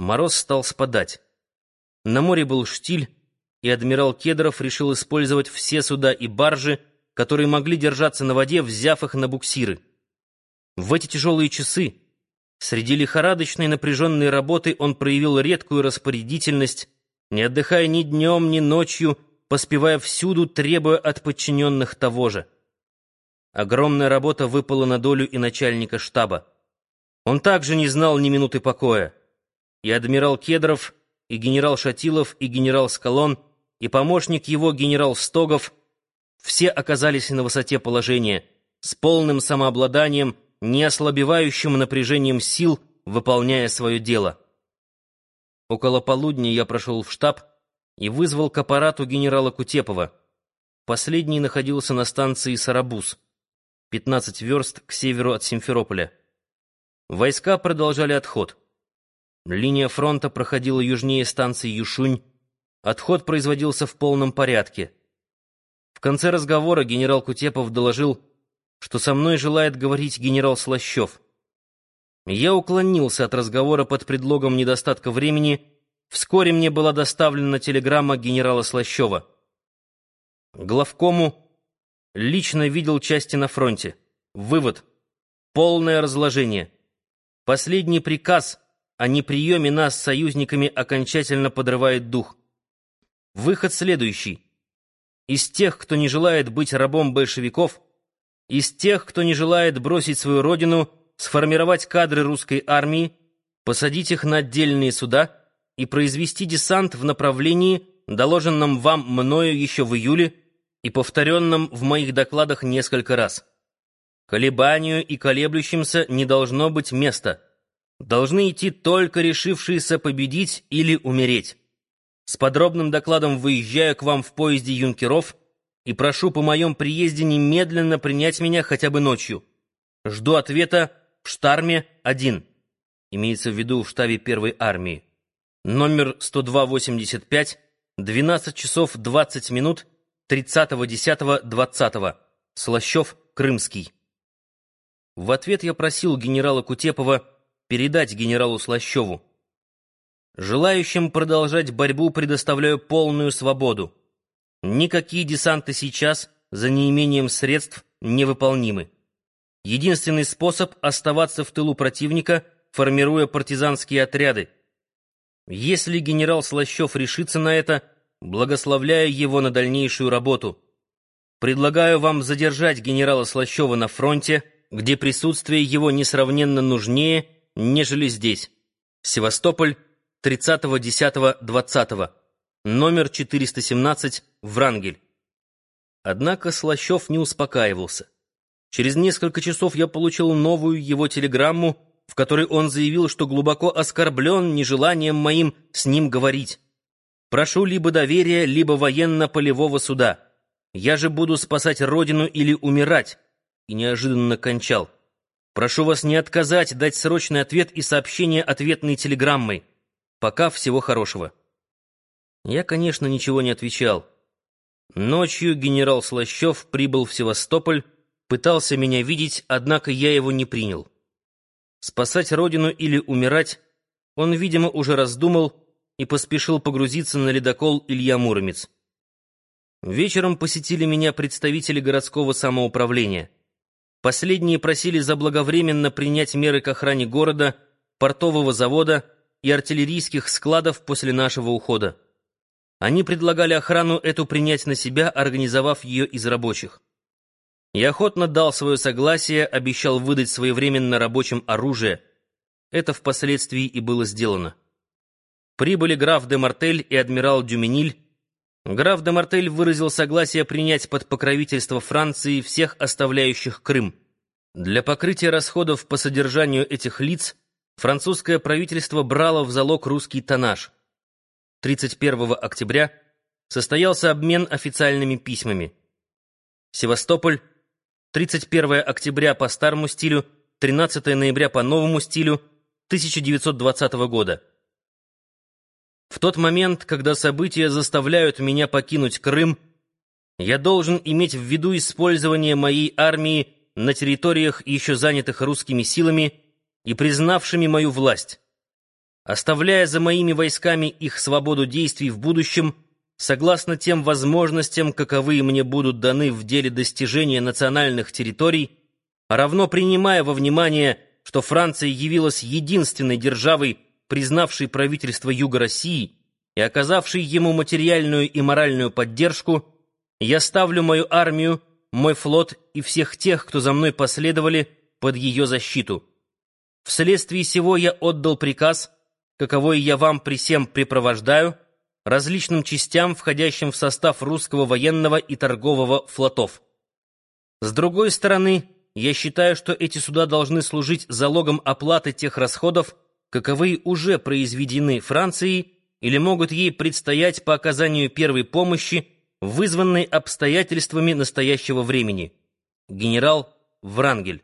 Мороз стал спадать. На море был штиль, и адмирал Кедров решил использовать все суда и баржи, которые могли держаться на воде, взяв их на буксиры. В эти тяжелые часы, среди лихорадочной напряженной работы, он проявил редкую распорядительность, не отдыхая ни днем, ни ночью, поспевая всюду, требуя от подчиненных того же. Огромная работа выпала на долю и начальника штаба. Он также не знал ни минуты покоя. И адмирал Кедров, и генерал Шатилов, и генерал Скалон, и помощник его генерал Стогов все оказались на высоте положения, с полным самообладанием, не ослабевающим напряжением сил, выполняя свое дело. Около полудня я прошел в штаб и вызвал к аппарату генерала Кутепова. Последний находился на станции Сарабуз, 15 верст к северу от Симферополя. Войска продолжали отход. Линия фронта проходила южнее станции Юшунь. Отход производился в полном порядке. В конце разговора генерал Кутепов доложил, что со мной желает говорить генерал Слащев. Я уклонился от разговора под предлогом недостатка времени. Вскоре мне была доставлена телеграмма генерала Слащева. Главкому лично видел части на фронте. Вывод. Полное разложение. Последний приказ о неприеме нас союзниками окончательно подрывает дух. Выход следующий. Из тех, кто не желает быть рабом большевиков, из тех, кто не желает бросить свою родину, сформировать кадры русской армии, посадить их на отдельные суда и произвести десант в направлении, доложенном вам мною еще в июле и повторенном в моих докладах несколько раз. Колебанию и колеблющимся не должно быть места. Должны идти только решившиеся победить или умереть. С подробным докладом выезжаю к вам в поезде юнкеров и прошу по моем приезде немедленно принять меня хотя бы ночью. Жду ответа в Штарме-1. Имеется в виду в штабе первой армии. Номер 102-85, 12 часов 20 минут, 30.10.20. Слащев, Крымский. В ответ я просил генерала Кутепова передать генералу Слащеву. Желающим продолжать борьбу предоставляю полную свободу. Никакие десанты сейчас, за неимением средств, невыполнимы. Единственный способ — оставаться в тылу противника, формируя партизанские отряды. Если генерал Слащев решится на это, благословляю его на дальнейшую работу. Предлагаю вам задержать генерала Слащева на фронте — где присутствие его несравненно нужнее, нежели здесь. Севастополь, 30.10.20. Номер 417, Врангель. Однако Слащев не успокаивался. Через несколько часов я получил новую его телеграмму, в которой он заявил, что глубоко оскорблен нежеланием моим с ним говорить. Прошу либо доверия, либо военно-полевого суда. Я же буду спасать родину или умирать и неожиданно кончал. Прошу вас не отказать, дать срочный ответ и сообщение ответной телеграммой. Пока всего хорошего. Я, конечно, ничего не отвечал. Ночью генерал Слащев прибыл в Севастополь, пытался меня видеть, однако я его не принял. Спасать родину или умирать он, видимо, уже раздумал и поспешил погрузиться на ледокол Илья Муромец. Вечером посетили меня представители городского самоуправления. Последние просили заблаговременно принять меры к охране города, портового завода и артиллерийских складов после нашего ухода. Они предлагали охрану эту принять на себя, организовав ее из рабочих. Я охотно дал свое согласие, обещал выдать своевременно рабочим оружие. Это впоследствии и было сделано. Прибыли граф де Мартель и адмирал Дюмениль, Граф де Мартель выразил согласие принять под покровительство Франции всех оставляющих Крым. Для покрытия расходов по содержанию этих лиц французское правительство брало в залог русский тоннаж. 31 октября состоялся обмен официальными письмами. Севастополь, 31 октября по старому стилю, 13 ноября по новому стилю 1920 года. В тот момент, когда события заставляют меня покинуть Крым, я должен иметь в виду использование моей армии на территориях, еще занятых русскими силами и признавшими мою власть. оставляя за моими войсками их свободу действий в будущем, согласно тем возможностям, каковые мне будут даны в деле достижения национальных территорий, а равно принимая во внимание, что Франция явилась единственной державой, признавшей правительство Юга России и оказавшей ему материальную и моральную поддержку, я ставлю мою армию, мой флот и всех тех, кто за мной последовали, под ее защиту. Вследствие сего я отдал приказ, каковой я вам при всем препровождаю, различным частям, входящим в состав русского военного и торгового флотов. С другой стороны, я считаю, что эти суда должны служить залогом оплаты тех расходов, каковые уже произведены Францией или могут ей предстоять по оказанию первой помощи, вызванной обстоятельствами настоящего времени. Генерал Врангель